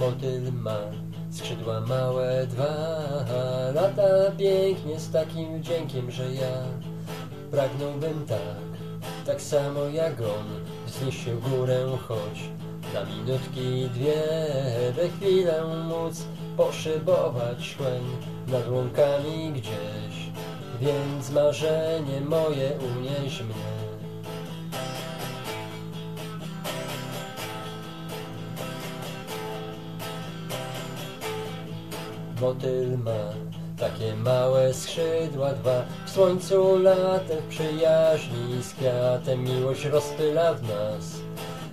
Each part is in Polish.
Motyl ma skrzydła małe dwa, lata pięknie z takim wdziękiem, że ja pragnąłbym tak, tak samo jak on, wznieść się w górę, choć na minutki dwie, by chwilę móc poszybować chłeń nad łąkami gdzieś, więc marzenie moje unieś mnie. Motyl ma. Takie małe skrzydła dwa. W słońcu latem, w przyjaźni z kwiatem. Miłość rozpyla w nas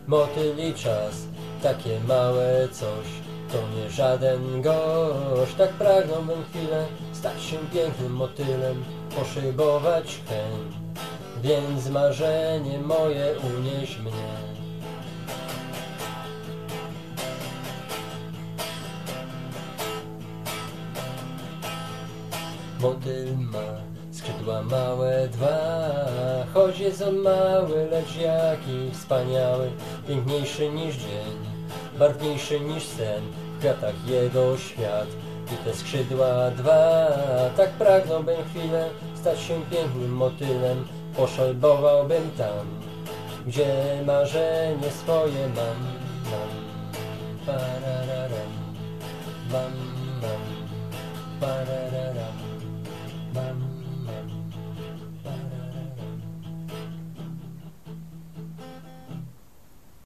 Motyl i czas, takie małe coś To nie żaden gość. Tak pragnąłbym chwilę stać się pięknym motylem Poszybować chęć. Więc marzenie moje unieś mnie Motyl ma skrzydła małe dwa Choć jest on mały, lecz jaki wspaniały Piękniejszy niż dzień, barwniejszy niż sen W kwiatach jego świat i te skrzydła dwa Tak pragnąłbym chwilę stać się pięknym motylem Poszalbowałbym tam, gdzie marzenie swoje mam, mam. Parararam, mam, mam, parararam.